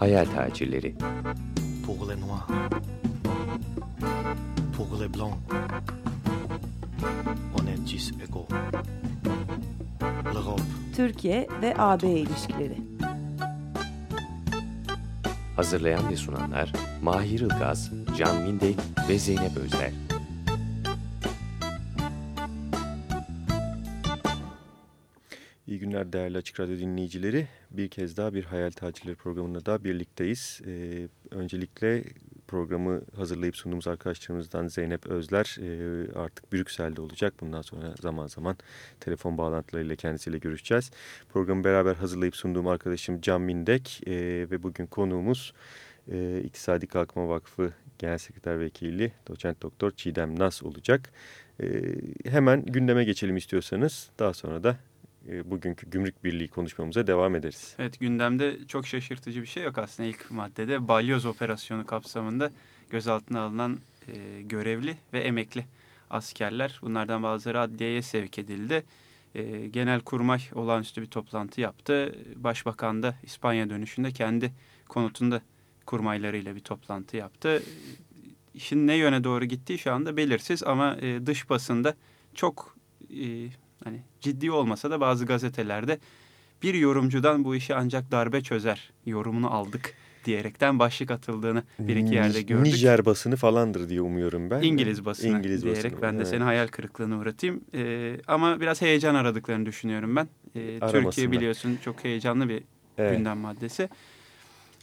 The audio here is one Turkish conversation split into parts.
Hayal tacirleri. Pour les noirs. Pour les blancs. On est tous égaux. L'Europe. Türkiye ve AB ilişkileri. Hazırlayan ve sunanlar Mahir Ilgaz, Can Mindek ve Zeynep Özler. Değerli Açık Radyo dinleyicileri. Bir kez daha bir Hayal Tacirleri programında da birlikteyiz. Ee, öncelikle programı hazırlayıp sunduğumuz arkadaşlarımızdan Zeynep Özler e, artık Brüksel'de olacak. Bundan sonra zaman zaman telefon bağlantılarıyla kendisiyle görüşeceğiz. Programı beraber hazırlayıp sunduğum arkadaşım Can Mindek e, ve bugün konuğumuz e, İktisadi Kalkınma Vakfı Genel Sekreter Vekili Doçent Doktor Çiğdem Nas olacak. E, hemen gündeme geçelim istiyorsanız. Daha sonra da bugünkü Gümrük Birliği konuşmamıza devam ederiz. Evet gündemde çok şaşırtıcı bir şey yok aslında ilk maddede. Balyoz operasyonu kapsamında gözaltına alınan e, görevli ve emekli askerler bunlardan bazıları adliyeye sevk edildi. E, Genelkurmay olağanüstü bir toplantı yaptı. Başbakan da İspanya dönüşünde kendi konutunda kurmaylarıyla bir toplantı yaptı. İşin ne yöne doğru gittiği şu anda belirsiz ama e, dış basında çok e, hani ciddi olmasa da bazı gazetelerde bir yorumcudan bu işi ancak darbe çözer yorumunu aldık diyerekten başlık atıldığını bir iki yerde gördük. Nijer basını falandır diye umuyorum ben. İngiliz basını İngiliz diyerek basını, ben de evet. seni hayal kırıklığına uğratayım. Ee, ama biraz heyecan aradıklarını düşünüyorum ben. Ee, Türkiye biliyorsun çok heyecanlı bir Evet. gündem maddesi.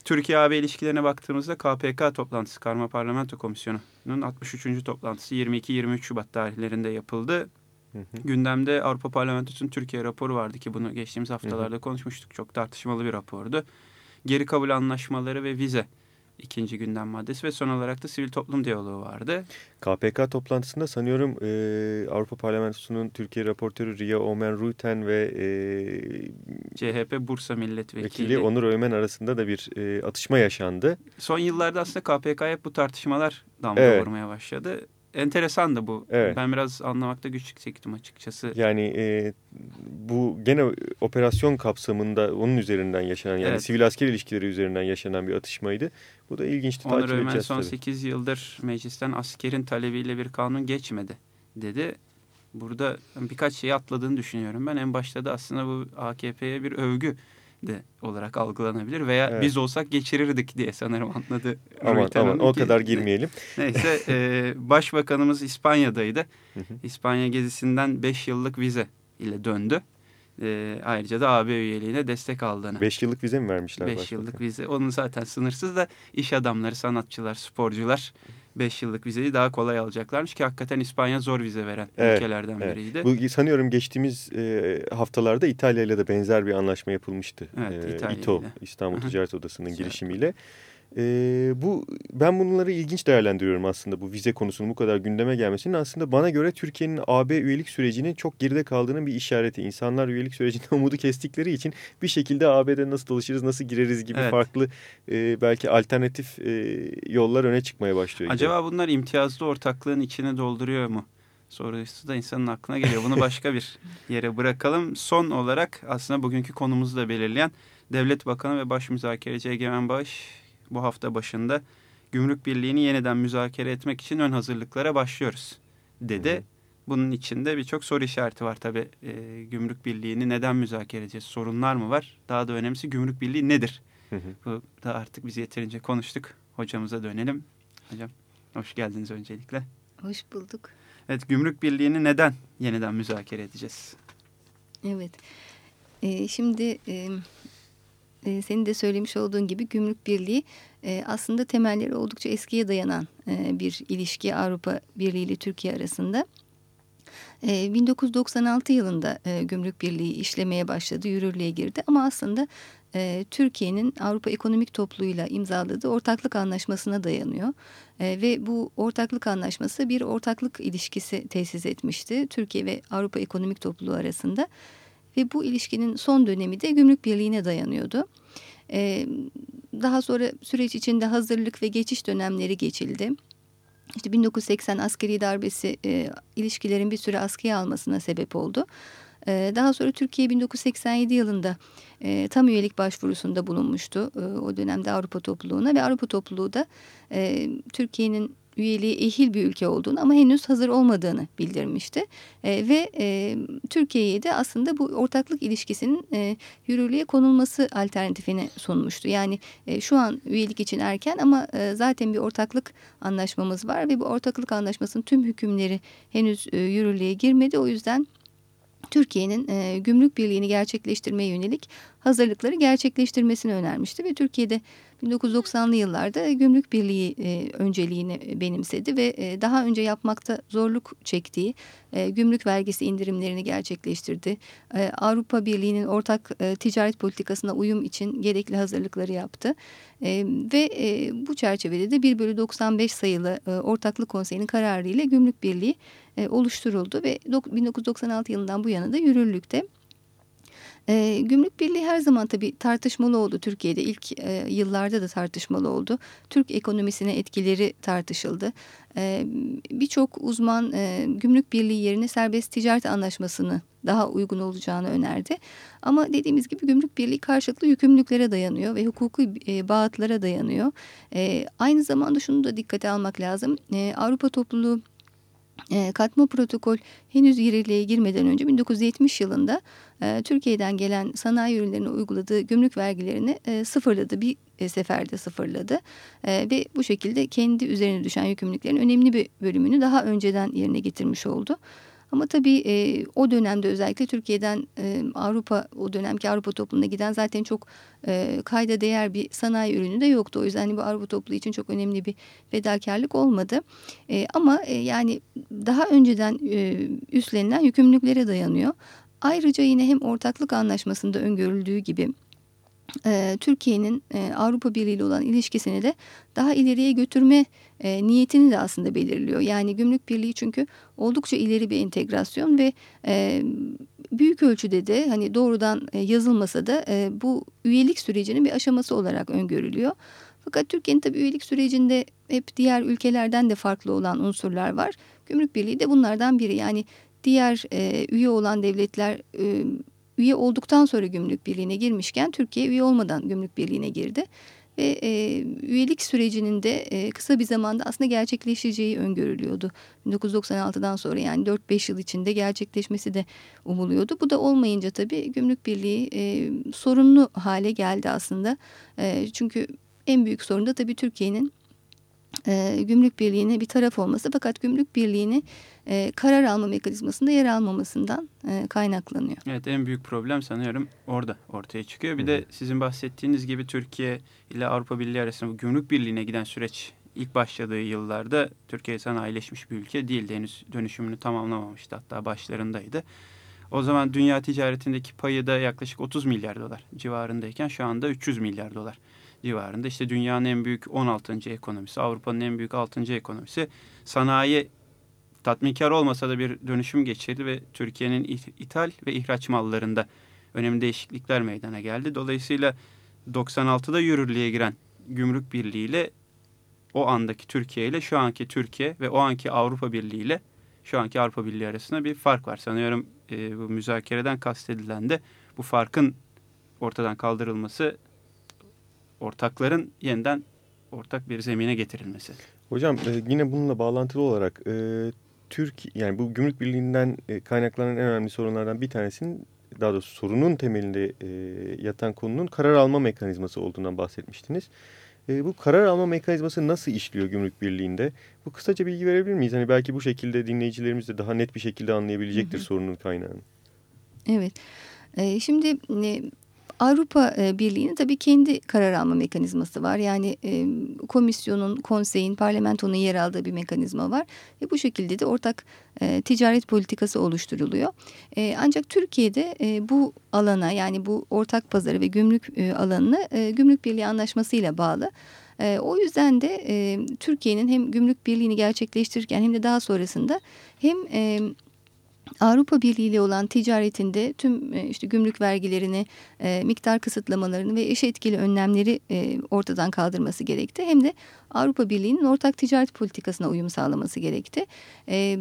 Türkiye-AB ilişkilerine baktığımızda KPK toplantısı, Karma Parlamento Komisyonu'nun 63. toplantısı 22-23 Şubat tarihlerinde yapıldı. Hı hı. Gündemde Avrupa Parlamentosu'nun Türkiye raporu vardı ki bunu geçtiğimiz haftalarda konuşmuştuk. Çok tartışmalı bir rapordu. Geri kabul anlaşmaları ve vize ikinci gündem maddesi ve son olarak da sivil toplum diyaloğu vardı. KPK toplantısında sanıyorum e, Avrupa Parlamentosu'nun Türkiye raportörü Ria Omen Ruiten ve e, CHP Bursa Milletvekili. vekili Onur Ömen arasında da bir e, atışma yaşandı. Son yıllarda aslında KPK hep bu tartışmalar damga Evet. vurmaya başladı. Enteresan da bu. Evet. Ben biraz anlamakta güçlük çektim açıkçası. Yani e, bu gene operasyon kapsamında onun üzerinden yaşanan yani Evet. sivil asker ilişkileri üzerinden yaşanan bir atışmaydı. Bu da ilginçti. Onur Ömen son tabii. 8 yıldır meclisten askerin talebiyle bir kanun geçmedi dedi. Burada birkaç şeyi atladığını düşünüyorum ben. En başta da aslında bu AKP'ye bir övgü de olarak algılanabilir veya Evet. biz olsak geçirirdik diye sanırım anladı. Aman Ruiten aman o ki- kadar girmeyelim. Neyse e, başbakanımız İspanya'daydı. İspanya gezisinden 5 yıllık vize ile döndü. E, ayrıca da AB üyeliğine destek aldığını. 5 yıllık vize mi vermişler? 5 başbakan? yıllık vize. Onun zaten sınırsız da iş adamları, sanatçılar, sporcular 5 yıllık vizeyi daha kolay alacaklarmış ki hakikaten İspanya zor vize veren Evet, ülkelerden evet. biriydi. Bu sanıyorum geçtiğimiz e, haftalarda İtalya ile de benzer bir anlaşma yapılmıştı. Evet, E, İtalya İTO ile. İstanbul. Ticaret Odası'nın girişimiyle. E, bu ben bunları ilginç değerlendiriyorum aslında bu vize konusunun bu kadar gündeme gelmesinin aslında bana göre Türkiye'nin AB üyelik sürecinin çok geride kaldığının bir işareti. İnsanlar üyelik sürecinde umudu kestikleri için bir şekilde AB'de nasıl dolaşırız, nasıl gireriz gibi Evet. farklı e, belki alternatif e, yollar öne çıkmaya başlıyor. gibi. Acaba bunlar imtiyazlı ortaklığın içine dolduruyor mu? Sorusu da insanın aklına geliyor. Bunu başka bir yere bırakalım. Son olarak aslında bugünkü konumuzu da belirleyen Devlet Bakanı ve Baş Müzakereci Egemen Bağış bu hafta başında Gümrük Birliği'ni yeniden müzakere etmek için ön hazırlıklara başlıyoruz dedi. Hı hı. Bunun içinde birçok soru işareti var tabii. Ee, Gümrük Birliği'ni neden müzakere edeceğiz? Sorunlar mı var? Daha da önemlisi Gümrük Birliği nedir? Hı hı. Bu da artık biz yeterince konuştuk. Hocamıza dönelim. Hocam hoş geldiniz öncelikle. Hoş bulduk. Evet Gümrük Birliği'ni neden yeniden müzakere edeceğiz? Evet. Ee, şimdi e, e, senin de söylemiş olduğun gibi Gümrük Birliği e, aslında temelleri oldukça eskiye dayanan e, bir ilişki Avrupa Birliği ile Türkiye arasında. E, 1996 yılında e, Gümrük Birliği işlemeye başladı, yürürlüğe girdi ama aslında e, Türkiye'nin Avrupa Ekonomik Topluluğu'yla imzaladığı ortaklık anlaşmasına dayanıyor. E, ve bu ortaklık anlaşması bir ortaklık ilişkisi tesis etmişti Türkiye ve Avrupa Ekonomik Topluluğu arasında. Ve bu ilişkinin son dönemi de Gümrük Birliği'ne dayanıyordu. E, daha sonra süreç içinde hazırlık ve geçiş dönemleri geçildi. İşte 1980 askeri darbesi e, ilişkilerin bir süre askıya almasına sebep oldu. E, daha sonra Türkiye 1987 yılında e, tam üyelik başvurusunda bulunmuştu. E, o dönemde Avrupa topluluğuna ve Avrupa topluluğu da e, Türkiye'nin üyeliği ehil bir ülke olduğunu ama henüz hazır olmadığını bildirmişti. E, ve e, Türkiye'ye de aslında bu ortaklık ilişkisinin e, yürürlüğe konulması alternatifini sunmuştu. Yani e, şu an üyelik için erken ama e, zaten bir ortaklık anlaşmamız var ve bu ortaklık anlaşmasının tüm hükümleri henüz e, yürürlüğe girmedi. O yüzden Türkiye'nin e, gümrük birliğini gerçekleştirmeye yönelik hazırlıkları gerçekleştirmesini önermişti ve Türkiye'de 1990'lı yıllarda gümrük birliği e, önceliğini benimsedi ve e, daha önce yapmakta zorluk çektiği e, gümrük vergisi indirimlerini gerçekleştirdi. E, Avrupa Birliği'nin ortak e, ticaret politikasına uyum için gerekli hazırlıkları yaptı. E, ve e, bu çerçevede de 1 bölü 95 sayılı e, Ortaklık Konseyi'nin kararı ile gümrük birliği e, oluşturuldu ve 1996 yılından bu yana da yürürlükte. E, gümrük Birliği her zaman tabii tartışmalı oldu Türkiye'de. ilk e, yıllarda da tartışmalı oldu. Türk ekonomisine etkileri tartışıldı. E, Birçok uzman e, Gümrük Birliği yerine serbest ticaret anlaşmasını daha uygun olacağını önerdi. Ama dediğimiz gibi Gümrük Birliği karşılıklı yükümlülüklere dayanıyor ve hukuki e, bağıtlara dayanıyor. E, aynı zamanda şunu da dikkate almak lazım. E, Avrupa topluluğu e, katma protokol henüz yürürlüğe girmeden önce 1970 yılında e, Türkiye'den gelen sanayi ürünlerine uyguladığı gümrük vergilerini e, sıfırladı. Bir e, seferde sıfırladı. E, ve bu şekilde kendi üzerine düşen yükümlülüklerin önemli bir bölümünü daha önceden yerine getirmiş oldu. Ama tabii e, o dönemde özellikle Türkiye'den e, Avrupa o dönemki Avrupa toplumuna giden zaten çok e, kayda değer bir sanayi ürünü de yoktu. O yüzden hani bu Avrupa topluluğu için çok önemli bir fedakarlık olmadı. E, ama e, yani daha önceden e, üstlenilen yükümlülüklere dayanıyor. Ayrıca yine hem ortaklık anlaşmasında öngörüldüğü gibi e, Türkiye'nin e, Avrupa Birliği ile olan ilişkisini de daha ileriye götürme e, niyetini de aslında belirliyor. Yani gümrük birliği çünkü oldukça ileri bir entegrasyon ve e, büyük ölçüde de hani doğrudan e, yazılmasa da e, bu üyelik sürecinin bir aşaması olarak öngörülüyor. Fakat Türkiye'nin tabii üyelik sürecinde hep diğer ülkelerden de farklı olan unsurlar var. Gümrük Birliği de bunlardan biri. Yani diğer e, üye olan devletler e, üye olduktan sonra gümrük birliğine girmişken Türkiye üye olmadan gümrük birliğine girdi. Ve e, üyelik sürecinin de e, kısa bir zamanda aslında gerçekleşeceği öngörülüyordu. 1996'dan sonra yani 4-5 yıl içinde gerçekleşmesi de umuluyordu. Bu da olmayınca tabii gümrük birliği e, sorunlu hale geldi aslında. E, çünkü en büyük sorun da tabii Türkiye'nin e, gümrük birliğine bir taraf olması fakat gümrük birliğini e, karar alma mekanizmasında yer almamasından e, kaynaklanıyor. Evet en büyük problem sanıyorum orada ortaya çıkıyor. Bir Hı. de sizin bahsettiğiniz gibi Türkiye ile Avrupa Birliği arasında bu gümrük birliğine giden süreç ilk başladığı yıllarda Türkiye sanayileşmiş bir ülke değildi. Henüz dönüşümünü tamamlamamıştı hatta başlarındaydı. O zaman dünya ticaretindeki payı da yaklaşık 30 milyar dolar civarındayken şu anda 300 milyar dolar civarında. İşte dünyanın en büyük 16. ekonomisi, Avrupa'nın en büyük 6. ekonomisi. Sanayi tatminkar olmasa da bir dönüşüm geçirdi ve Türkiye'nin ithal ve ihraç mallarında önemli değişiklikler meydana geldi. Dolayısıyla 96'da yürürlüğe giren Gümrük Birliği ile o andaki Türkiye ile şu anki Türkiye ve o anki Avrupa Birliği ile şu anki Avrupa Birliği arasında bir fark var. Sanıyorum e, bu müzakereden kastedilen de bu farkın ortadan kaldırılması ortakların yeniden ortak bir zemine getirilmesi. Hocam e, yine bununla bağlantılı olarak e, Türk yani bu gümrük birliğinden e, kaynaklanan en önemli sorunlardan bir tanesinin daha doğrusu sorunun temelinde e, yatan konunun karar alma mekanizması olduğundan bahsetmiştiniz. E, bu karar alma mekanizması nasıl işliyor gümrük birliğinde? Bu kısaca bilgi verebilir miyiz? Hani belki bu şekilde dinleyicilerimiz de daha net bir şekilde anlayabilecektir hı hı. sorunun kaynağını. Evet. Şimdi Avrupa e, Birliği'nin tabii kendi karar alma mekanizması var. Yani e, komisyonun, konseyin, parlamentonun yer aldığı bir mekanizma var. Ve bu şekilde de ortak e, ticaret politikası oluşturuluyor. Ancak Türkiye'de bu alana yani bu ortak pazarı ve gümrük alanını Gümrük Birliği Anlaşması'yla bağlı. O yüzden de Türkiye'nin hem gümrük birliğini gerçekleştirirken hem de daha sonrasında hem... Avrupa Birliği ile olan ticaretinde tüm e, işte gümrük vergilerini, e, miktar kısıtlamalarını ve eş etkili önlemleri e, ortadan kaldırması gerekti. Hem de Avrupa Birliği'nin ortak ticaret politikasına uyum sağlaması gerekti. E,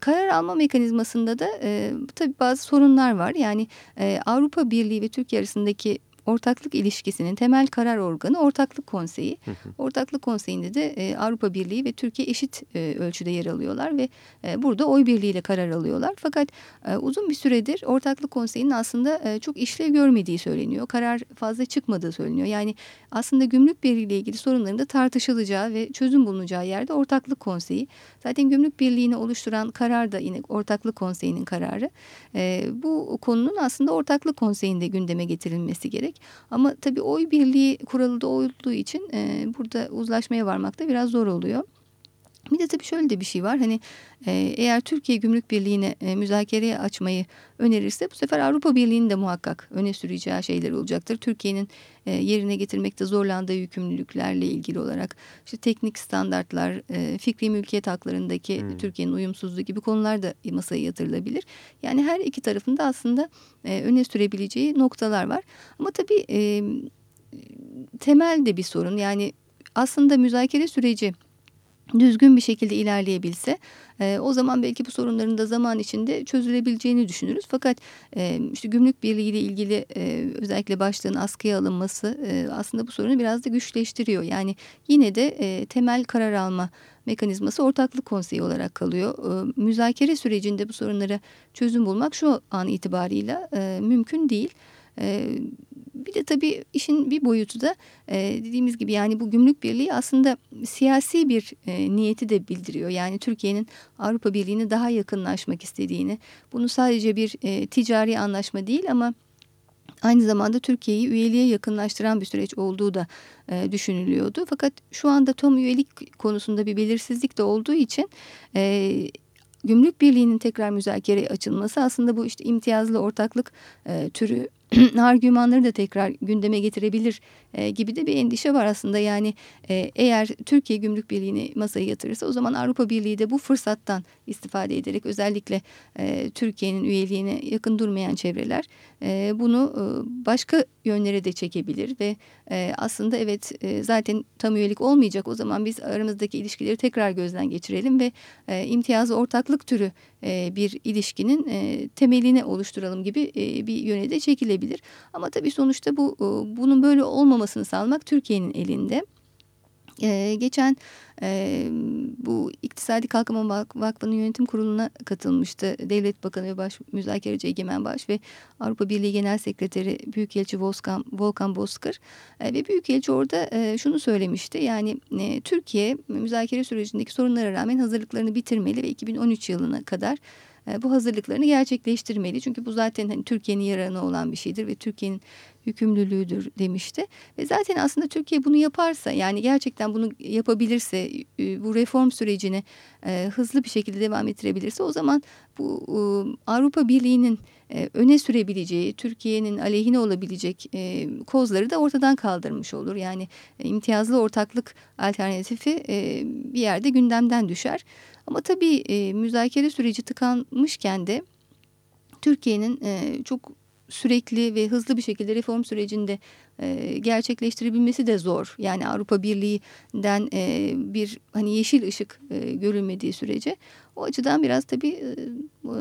karar alma mekanizmasında da e, tabii bazı sorunlar var. Yani e, Avrupa Birliği ve Türkiye arasındaki ortaklık ilişkisinin temel karar organı Ortaklık Konseyi. Ortaklık Konseyi'nde de e, Avrupa Birliği ve Türkiye eşit e, ölçüde yer alıyorlar ve e, burada oy birliğiyle karar alıyorlar. Fakat e, uzun bir süredir Ortaklık Konseyi'nin aslında e, çok işlev görmediği söyleniyor. Karar fazla çıkmadığı söyleniyor. Yani aslında gümrük birliği ile ilgili sorunların da tartışılacağı ve çözüm bulunacağı yerde Ortaklık Konseyi. Zaten gümrük birliğini oluşturan karar da yine Ortaklık Konseyi'nin kararı. E, bu konunun aslında Ortaklık Konseyi'nde gündeme getirilmesi gerek. Ama tabii oy birliği kuralı da olduğu için e, burada uzlaşmaya varmak da biraz zor oluyor. Bir de tabii şöyle de bir şey var. Hani e, eğer Türkiye Gümrük Birliği'ne e, müzakereye açmayı önerirse bu sefer Avrupa Birliği'nin de muhakkak öne süreceği şeyler olacaktır. Türkiye'nin e, yerine getirmekte zorlandığı yükümlülüklerle ilgili olarak işte teknik standartlar, e, fikri mülkiyet haklarındaki hmm. Türkiye'nin uyumsuzluğu gibi konular da masaya yatırılabilir. Yani her iki tarafında aslında e, öne sürebileceği noktalar var. Ama tabii e, temel de bir sorun. Yani aslında müzakere süreci düzgün bir şekilde ilerleyebilse e, o zaman belki bu sorunların da zaman içinde çözülebileceğini düşünürüz. Fakat e, işte gümrük birliği ile ilgili e, özellikle başlığın askıya alınması e, aslında bu sorunu biraz da güçleştiriyor. Yani yine de e, temel karar alma mekanizması ortaklık konseyi olarak kalıyor. E, müzakere sürecinde bu sorunlara çözüm bulmak şu an itibarıyla e, mümkün değil. E, bir de tabii işin bir boyutu da e, dediğimiz gibi yani bu gümrük birliği aslında siyasi bir e, niyeti de bildiriyor. Yani Türkiye'nin Avrupa Birliği'ne daha yakınlaşmak istediğini, bunu sadece bir e, ticari anlaşma değil ama aynı zamanda Türkiye'yi üyeliğe yakınlaştıran bir süreç olduğu da e, düşünülüyordu. Fakat şu anda tam üyelik konusunda bir belirsizlik de olduğu için e, Gümrük Birliği'nin tekrar müzakereye açılması aslında bu işte imtiyazlı ortaklık e, türü argümanları da tekrar gündeme getirebilir e, gibi de bir endişe var aslında. Yani e, eğer Türkiye Gümrük Birliği'ni masaya yatırırsa o zaman Avrupa Birliği de bu fırsattan istifade ederek özellikle e, Türkiye'nin üyeliğine yakın durmayan çevreler e, bunu e, başka yönlere de çekebilir ve e, aslında evet e, zaten tam üyelik olmayacak o zaman biz aramızdaki ilişkileri tekrar gözden geçirelim ve e, imtiyazlı ortaklık türü e, bir ilişkinin e, temelini oluşturalım gibi e, bir yöne de çekilebilir. Ama tabii sonuçta bu e, bunun böyle olmamasını sağlamak Türkiye'nin elinde. Ee, geçen e, bu İktisadi Kalkınma Vakfı'nın yönetim kuruluna katılmıştı. Devlet Bakanı ve Baş Müzakereci Egemen Baş ve Avrupa Birliği Genel Sekreteri Büyükelçi Volkan, Volkan Bozkır. E, ve Büyükelçi orada e, şunu söylemişti. Yani e, Türkiye müzakere sürecindeki sorunlara rağmen hazırlıklarını bitirmeli ve 2013 yılına kadar bu hazırlıklarını gerçekleştirmeli. Çünkü bu zaten hani Türkiye'nin yararına olan bir şeydir ve Türkiye'nin yükümlülüğüdür demişti. Ve zaten aslında Türkiye bunu yaparsa yani gerçekten bunu yapabilirse e, bu reform sürecini e, hızlı bir şekilde devam ettirebilirse o zaman bu Avrupa Birliği'nin öne sürebileceği, Türkiye'nin aleyhine olabilecek kozları da ortadan kaldırmış olur. Yani imtiyazlı ortaklık alternatifi bir yerde gündemden düşer. Ama tabii e, müzakere süreci tıkanmışken de Türkiye'nin e, çok sürekli ve hızlı bir şekilde reform sürecinde e, gerçekleştirebilmesi de zor. Yani Avrupa Birliği'den e, bir hani yeşil ışık e, görülmediği sürece o açıdan biraz tabii e,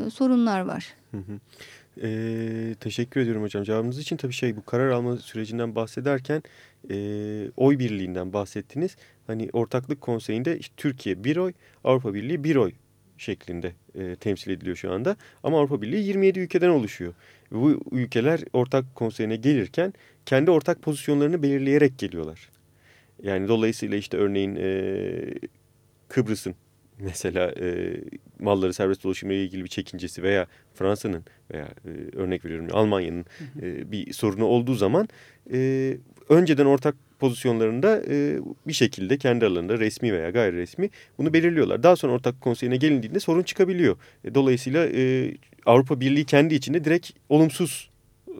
e sorunlar var. E, teşekkür ediyorum hocam cevabınız için. Tabii şey bu karar alma sürecinden bahsederken e, oy birliğinden bahsettiniz. Hani ortaklık konseyinde işte Türkiye bir oy, Avrupa Birliği bir oy şeklinde e, temsil ediliyor şu anda. Ama Avrupa Birliği 27 ülkeden oluşuyor. Bu ülkeler ortak konseyine gelirken kendi ortak pozisyonlarını belirleyerek geliyorlar. Yani dolayısıyla işte örneğin e, Kıbrıs'ın mesela e, malları serbest dolaşımla ilgili bir çekincesi veya Fransa'nın veya e, örnek veriyorum Almanya'nın e, bir sorunu olduğu zaman e, önceden ortak pozisyonlarında e, bir şekilde kendi aralarında resmi veya gayri resmi bunu belirliyorlar. Daha sonra ortak konseyine gelindiğinde sorun çıkabiliyor. E, dolayısıyla e, Avrupa Birliği kendi içinde direkt olumsuz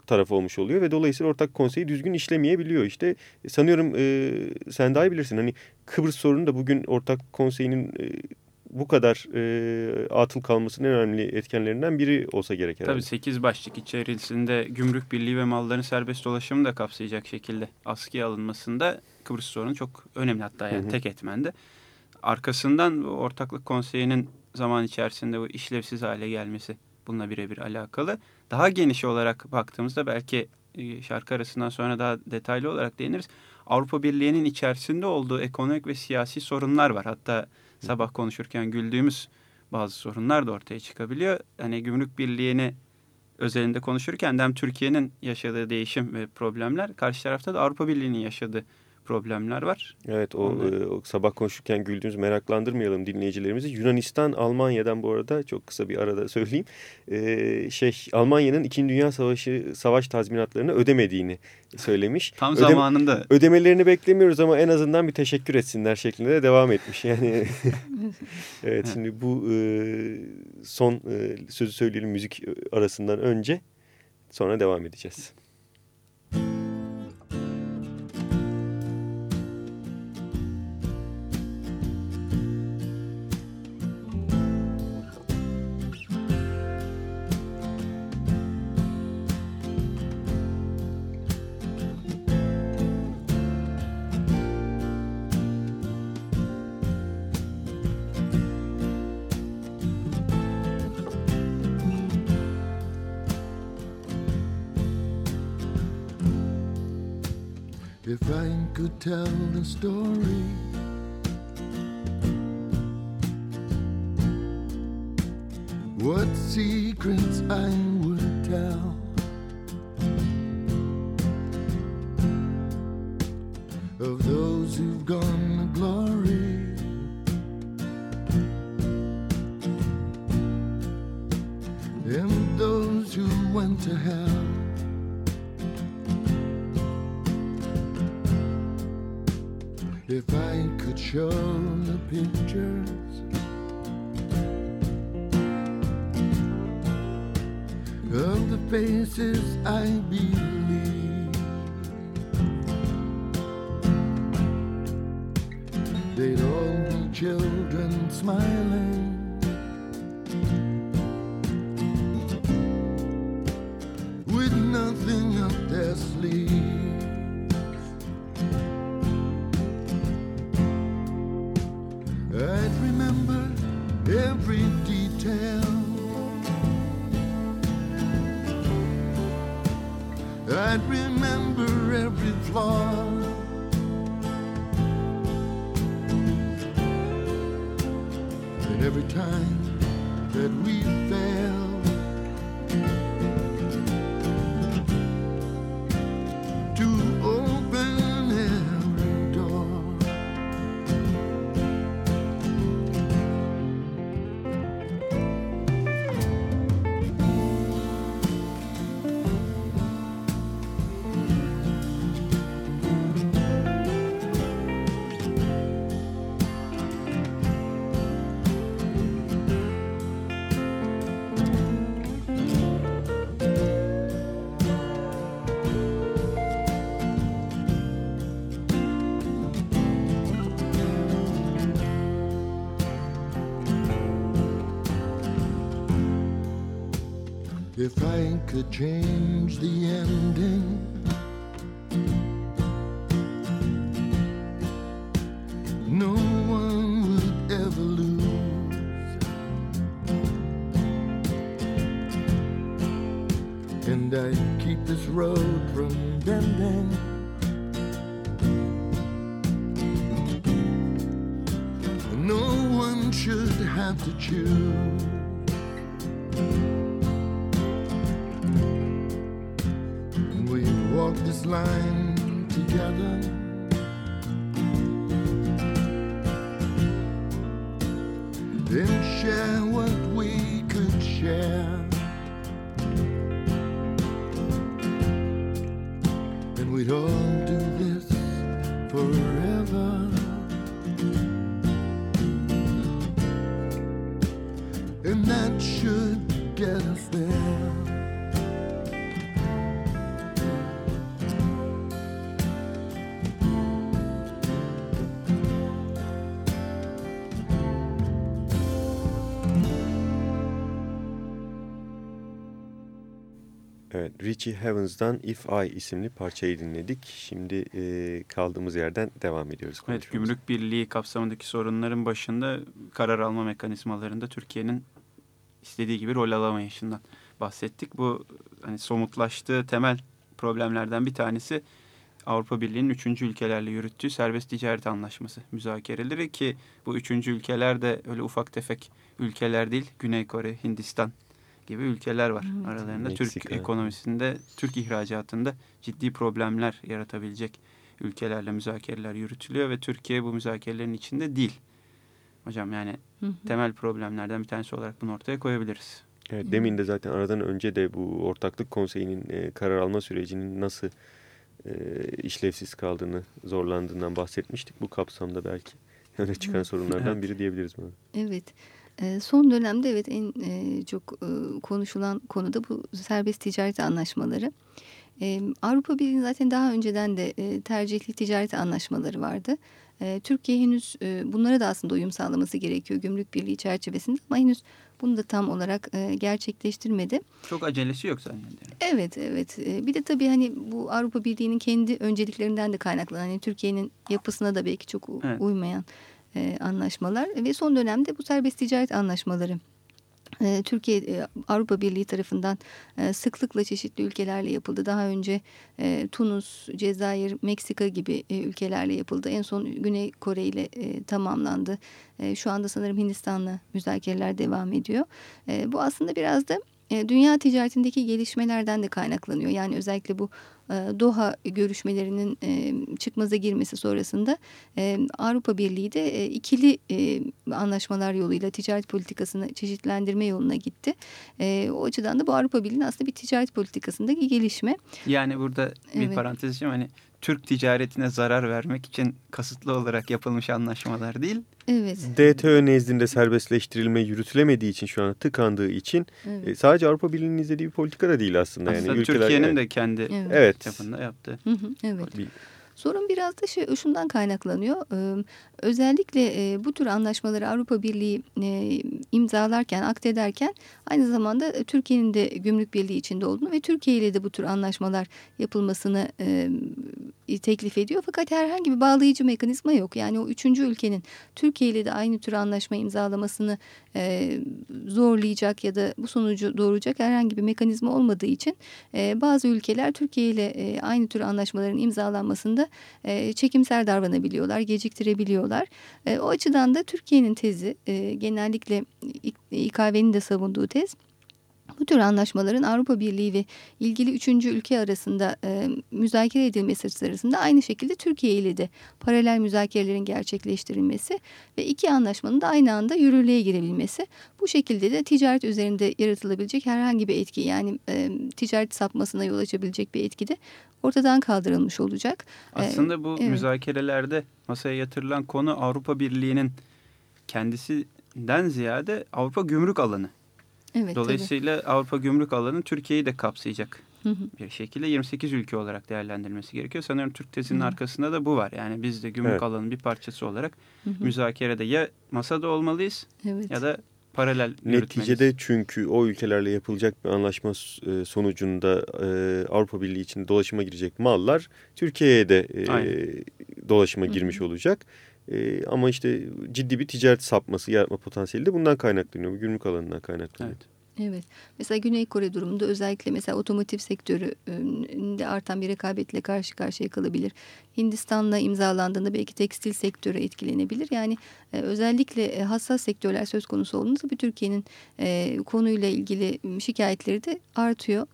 taraf olmuş oluyor ve dolayısıyla ortak konseyi düzgün işlemeyebiliyor. İşte sanıyorum e, sen daha iyi bilirsin hani Kıbrıs sorunu da bugün ortak konseyinin e, bu kadar e, atıl kalmasının en önemli etkenlerinden biri olsa gerek herhalde. Tabii 8 başlık içerisinde gümrük birliği ve malların serbest dolaşımı da kapsayacak şekilde askıya alınmasında Kıbrıs sorunu çok önemli hatta yani hı hı. tek etmendi. Arkasından ortaklık konseyinin zaman içerisinde bu işlevsiz hale gelmesi bununla birebir alakalı. Daha geniş olarak baktığımızda belki e, şarkı arasından sonra daha detaylı olarak değiniriz. Avrupa Birliği'nin içerisinde olduğu ekonomik ve siyasi sorunlar var. Hatta sabah konuşurken güldüğümüz bazı sorunlar da ortaya çıkabiliyor. Hani gümrük birliğini özelinde konuşurken hem Türkiye'nin yaşadığı değişim ve problemler karşı tarafta da Avrupa Birliği'nin yaşadığı problemler var. Evet o, e, o sabah konuşurken güldüğümüz meraklandırmayalım dinleyicilerimizi. Yunanistan Almanya'dan bu arada çok kısa bir arada söyleyeyim. E, şey Almanya'nın 2. Dünya Savaşı savaş tazminatlarını ödemediğini söylemiş. Tam Ödem zamanında. Ödemelerini beklemiyoruz ama en azından bir teşekkür etsinler şeklinde de devam etmiş. Yani evet şimdi bu e, son e, sözü söyleyelim müzik arasından önce sonra devam edeceğiz. If I could tell the story. What secrets I If I could show the pictures of the faces I believe, they'd all be children smiling. Could change the ending, no one would ever lose. And I'd keep this road from bending. No one should have to choose. Line Evet, Richie Havens'dan If I isimli parçayı dinledik. Şimdi e, kaldığımız yerden devam ediyoruz. Evet, Gümrük Birliği kapsamındaki sorunların başında karar alma mekanizmalarında Türkiye'nin istediği gibi rol alamayışından bahsettik. Bu hani somutlaştığı temel problemlerden bir tanesi Avrupa Birliği'nin üçüncü ülkelerle yürüttüğü serbest ticaret anlaşması müzakereleri ki bu üçüncü ülkeler de öyle ufak tefek ülkeler değil. Güney Kore, Hindistan gibi ülkeler var. Evet. Aralarında Meksika. Türk ekonomisinde, Türk ihracatında ciddi problemler yaratabilecek ülkelerle müzakereler yürütülüyor ve Türkiye bu müzakerelerin içinde değil. Hocam yani hı hı. temel problemlerden bir tanesi olarak bunu ortaya koyabiliriz. Evet, demin de zaten aradan önce de bu ortaklık konseyinin e, karar alma sürecinin nasıl e, işlevsiz kaldığını, zorlandığından bahsetmiştik. Bu kapsamda belki öne çıkan sorunlardan biri diyebiliriz mi? Evet. E, son dönemde evet en e, çok e, konuşulan konu da bu serbest ticaret anlaşmaları. E, Avrupa Birliği zaten daha önceden de e, tercihli ticaret anlaşmaları vardı. E, Türkiye henüz bunlara da aslında uyum sağlaması gerekiyor gümrük birliği çerçevesinde ama henüz bunu da tam olarak gerçekleştirmedi. Çok acelesi yok zannediyorum. Evet, evet. Bir de tabii hani bu Avrupa Birliği'nin kendi önceliklerinden de kaynaklanan, hani Türkiye'nin yapısına da belki çok evet. uymayan e, anlaşmalar ve son dönemde bu serbest ticaret anlaşmaları ee, Türkiye e, Avrupa Birliği tarafından e, sıklıkla çeşitli ülkelerle yapıldı. Daha önce e, Tunus, Cezayir, Meksika gibi ülkelerle yapıldı. En son Güney Kore ile tamamlandı. Şu anda sanırım Hindistan'la müzakereler devam ediyor. Bu aslında biraz da dünya ticaretindeki gelişmelerden de kaynaklanıyor. Yani özellikle bu e, Doha görüşmelerinin e, çıkmaza girmesi sonrasında e, Avrupa Birliği de ikili anlaşmalar yoluyla ticaret politikasını çeşitlendirme yoluna gitti. O açıdan da bu Avrupa Birliği'nin aslında bir ticaret politikasındaki gelişme. Yani burada bir evet. parantez için hani Türk ticaretine zarar vermek için kasıtlı olarak yapılmış anlaşmalar değil. Evet. DTÖ nezdinde serbestleştirilme yürütülemediği için şu an tıkandığı için evet. e, sadece Avrupa Birliği'nin izlediği bir politika da değil aslında. aslında yani Türkiye'nin de kendi evet. Yapında yaptığı. Hı hı, evet. Bir, Sorun biraz da şey, şundan kaynaklanıyor. Özellikle bu tür anlaşmaları Avrupa Birliği e, imzalarken, aktederken aynı zamanda Türkiye'nin de gümrük birliği içinde olduğunu ve Türkiye ile de bu tür anlaşmalar yapılmasını teklif ediyor. Fakat herhangi bir bağlayıcı mekanizma yok. Yani o üçüncü ülkenin Türkiye ile de aynı tür anlaşma imzalamasını zorlayacak ya da bu sonucu doğuracak herhangi bir mekanizma olmadığı için bazı ülkeler Türkiye ile aynı tür anlaşmaların imzalanmasında e, çekimser davranabiliyorlar, geciktirebiliyorlar. E, o açıdan da Türkiye'nin tezi e, genellikle İKV'nin de savunduğu tez bu tür anlaşmaların Avrupa Birliği ve ilgili üçüncü ülke arasında e, müzakere edilmesi sırasında aynı şekilde Türkiye ile de paralel müzakerelerin gerçekleştirilmesi ve iki anlaşmanın da aynı anda yürürlüğe girebilmesi. Bu şekilde de ticaret üzerinde yaratılabilecek herhangi bir etki yani e, ticaret sapmasına yol açabilecek bir etki de ortadan kaldırılmış olacak. E, Aslında bu evet. müzakerelerde masaya yatırılan konu Avrupa Birliği'nin kendisinden ziyade Avrupa gümrük alanı. Evet, Dolayısıyla tabii. Avrupa gümrük alanı Türkiye'yi de kapsayacak bir şekilde 28 ülke olarak değerlendirilmesi gerekiyor. Sanıyorum Türk tezinin arkasında da bu var. Yani biz de gümrük evet. alanının bir parçası olarak müzakerede ya masada olmalıyız evet. ya da paralel Neticede çünkü o ülkelerle yapılacak bir anlaşma e, sonucunda e, Avrupa Birliği için dolaşıma girecek mallar Türkiye'ye de e, dolaşıma girmiş olacak. E, ama işte ciddi bir ticaret sapması yaratma potansiyeli de bundan kaynaklanıyor. Bu gümrük alanından kaynaklanıyor. Evet. Evet. Mesela Güney Kore durumunda özellikle mesela otomotiv sektöründe artan bir rekabetle karşı karşıya kalabilir. Hindistan'la imzalandığında belki tekstil sektörü etkilenebilir. Yani e, özellikle e, hassas sektörler söz konusu olduğunda tabii Türkiye'nin e, konuyla ilgili şikayetleri de artıyor.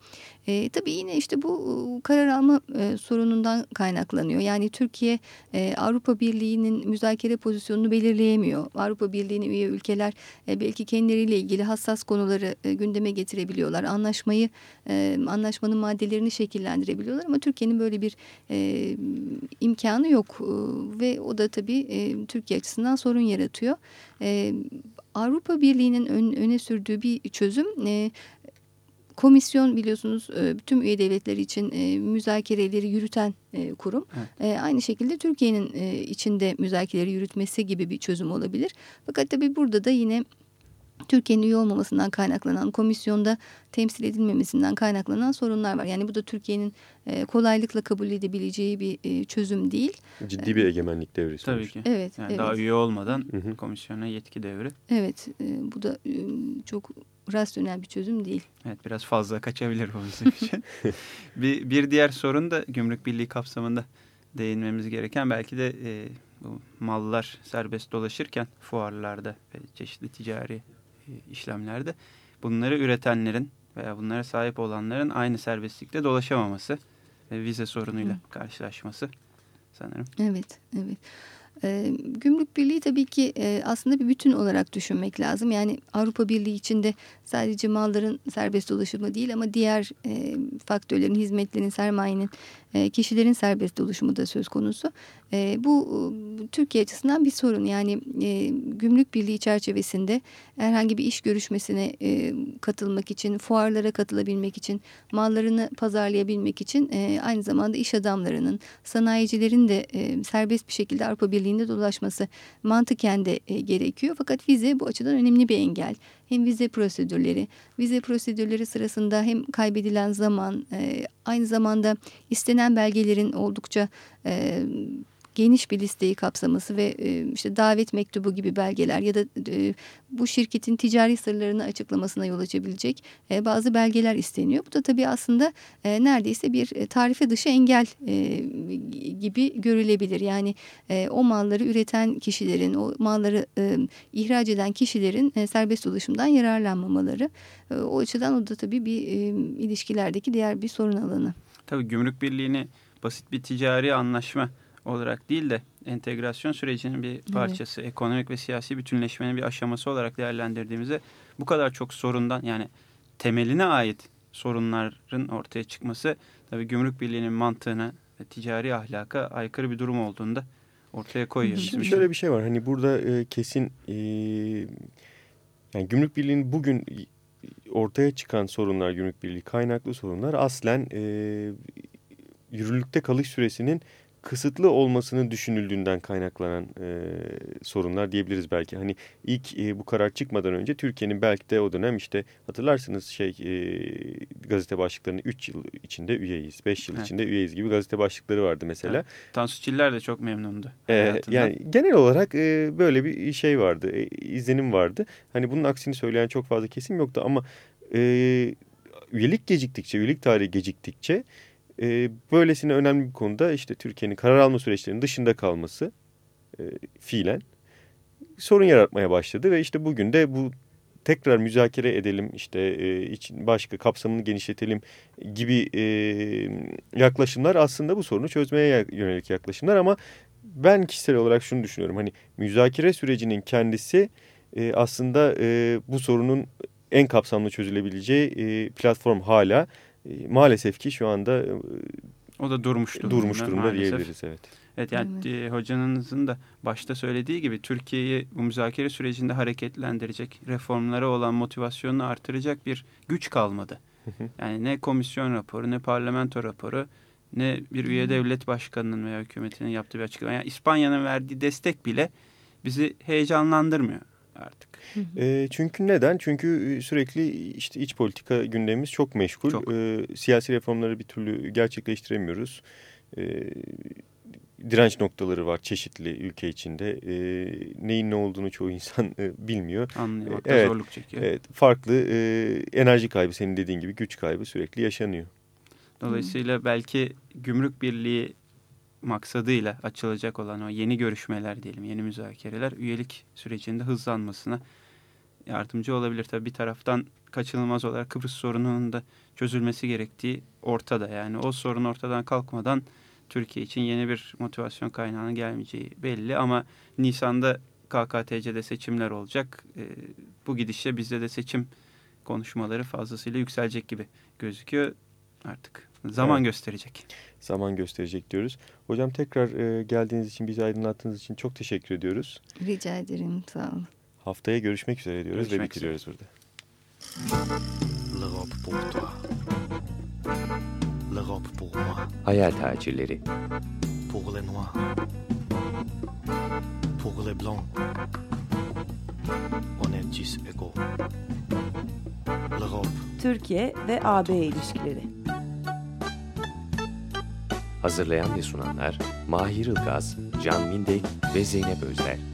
E, tabii yine işte bu karar alma e, sorunundan kaynaklanıyor. Yani Türkiye e, Avrupa Birliği'nin müzakere pozisyonunu belirleyemiyor. Avrupa Birliği'nin üye ülkeler e, belki kendileriyle ilgili hassas konuları e, gündeme getirebiliyorlar. Anlaşmayı, e, anlaşmanın maddelerini şekillendirebiliyorlar ama Türkiye'nin böyle bir e, imkanı yok e, ve o da tabii e, Türkiye açısından sorun yaratıyor. E, Avrupa Birliği'nin ön, öne sürdüğü bir çözüm e, komisyon biliyorsunuz e, tüm üye devletleri için e, müzakereleri yürüten e, kurum. Evet. Aynı şekilde Türkiye'nin içinde müzakereleri yürütmesi gibi bir çözüm olabilir. Fakat tabii burada da yine Türkiye'nin üye olmamasından kaynaklanan, komisyonda temsil edilmemesinden kaynaklanan sorunlar var. Yani bu da Türkiye'nin e, kolaylıkla kabul edebileceği bir e, çözüm değil. Ciddi bir egemenlik devri Tabii sonuçta. ki. Evet, Yani evet. Daha üye olmadan Hı hı. komisyona yetki devri. Evet, e, bu da e, çok rasyonel bir çözüm değil. Evet biraz fazla kaçabilir bu bizim için. bir, bir diğer sorun da gümrük birliği kapsamında değinmemiz gereken belki de e, bu mallar serbest dolaşırken fuarlarda ve çeşitli ticari işlemlerde bunları üretenlerin veya bunlara sahip olanların aynı serbestlikte dolaşamaması ve vize sorunuyla Hı. karşılaşması sanırım. Evet, evet. Ee, Gümrük Birliği tabii ki e, aslında bir bütün olarak düşünmek lazım. Yani Avrupa Birliği içinde sadece malların serbest dolaşımı değil ama diğer e, faktörlerin, hizmetlerin, sermayenin, e, kişilerin serbest dolaşımı da söz konusu. E, bu Türkiye açısından bir sorun. Yani e, Gümrük Birliği çerçevesinde herhangi bir iş görüşmesine e, katılmak için, fuarlara katılabilmek için, mallarını pazarlayabilmek için e, aynı zamanda iş adamlarının, sanayicilerin de e, serbest bir şekilde Avrupa Birliği'nde dolaşması mantıken de e, gerekiyor. Fakat vize bu açıdan önemli bir engel. Hem vize prosedürleri, vize prosedürleri sırasında hem kaybedilen zaman, e, aynı zamanda istenen belgelerin oldukça e, geniş bir listeyi kapsaması ve e, işte davet mektubu gibi belgeler ya da e, bu şirketin ticari sırlarını açıklamasına yol açabilecek e, bazı belgeler isteniyor. Bu da tabii aslında e, neredeyse bir e, tarife dışı engel e, gibi görülebilir. Yani e, o malları üreten kişilerin, o malları e, ihraç eden kişilerin e, serbest dolaşımdan yararlanmamaları. E, o açıdan o da tabii bir e, ilişkilerdeki diğer bir sorun alanı. Tabii gümrük birliğini basit bir ticari anlaşma olarak değil de entegrasyon sürecinin bir parçası, ekonomik ve siyasi bütünleşmenin bir aşaması olarak değerlendirdiğimizde bu kadar çok sorundan yani temeline ait sorunların ortaya çıkması tabii gümrük birliğinin mantığına ve ticari ahlaka aykırı bir durum olduğunda ortaya koyuyor. Şimdi şöyle bir şey var. Hani burada e, kesin e, yani Gümrük Birliği'nin bugün ortaya çıkan sorunlar, Gümrük Birliği kaynaklı sorunlar aslen e, yürürlükte kalış süresinin kısıtlı olmasının düşünüldüğünden kaynaklanan e, sorunlar diyebiliriz belki. Hani ilk e, bu karar çıkmadan önce Türkiye'nin belki de o dönem işte hatırlarsınız şey e, gazete başlıklarını 3 yıl içinde üyeyiz, 5 yıl Evet. içinde üyeyiz gibi gazete başlıkları vardı mesela. Evet. Tansu Çiller de çok memnundu. Hayatından. yani genel olarak e, böyle bir şey vardı, e, izlenim vardı. Hani bunun aksini söyleyen çok fazla kesim yoktu ama e, üyelik geciktikçe, üyelik tarihi geciktikçe e, böylesine önemli bir konuda işte Türkiye'nin karar alma süreçlerinin dışında kalması e, fiilen sorun yaratmaya başladı ve işte bugün de bu tekrar müzakere edelim işte e, için başka kapsamını genişletelim gibi e, yaklaşımlar aslında bu sorunu çözmeye yönelik yaklaşımlar. Ama ben kişisel olarak şunu düşünüyorum hani müzakere sürecinin kendisi e, aslında e, bu sorunun en kapsamlı çözülebileceği e, platform hala e, maalesef ki şu anda e, o da durmuş durumda. durmuş durumda maalesef. diyebiliriz evet. Evet yani e, hocanızın da başta söylediği gibi Türkiye'yi bu müzakere sürecinde hareketlendirecek, reformlara olan motivasyonunu artıracak bir güç kalmadı. Yani ne komisyon raporu, ne parlamento raporu, ne bir üye devlet başkanının veya hükümetinin yaptığı bir açıklama. Yani İspanya'nın verdiği destek bile bizi heyecanlandırmıyor artık. E, çünkü neden? Çünkü sürekli işte iç politika gündemimiz çok meşgul. Çok. E, siyasi reformları bir türlü gerçekleştiremiyoruz. E, direnç noktaları var çeşitli ülke içinde. E, neyin ne olduğunu çoğu insan e, bilmiyor. Anlamakta Evet, zorluk çekiyor. Evet, farklı e, enerji kaybı senin dediğin gibi güç kaybı sürekli yaşanıyor. Dolayısıyla belki gümrük birliği maksadıyla açılacak olan o yeni görüşmeler diyelim, yeni müzakereler üyelik sürecinde hızlanmasına yardımcı olabilir. Tabii bir taraftan kaçınılmaz olarak Kıbrıs sorununun da çözülmesi gerektiği ortada. Yani o sorun ortadan kalkmadan Türkiye için yeni bir motivasyon kaynağının gelmeyeceği belli ama Nisan'da KKTC'de seçimler olacak. Ee, bu gidişle bizde de seçim konuşmaları fazlasıyla yükselecek gibi gözüküyor. Artık zaman Evet. gösterecek. Zaman gösterecek diyoruz. Hocam tekrar e, geldiğiniz için, bizi aydınlattığınız için çok teşekkür ediyoruz. Rica ederim, sağ olun. Haftaya görüşmek üzere diyoruz ve Görüşmek bitiriyoruz burada. L'Europe pour toi. L'Europe pour moi. Hayal tacirleri Pour les noirs. Pour les blancs. On est ego. L'Europe. Türkiye ve AB ilişkileri. Hazırlayan ve sunanlar Mahir Ilgaz, Can Mindek ve Zeynep Özler.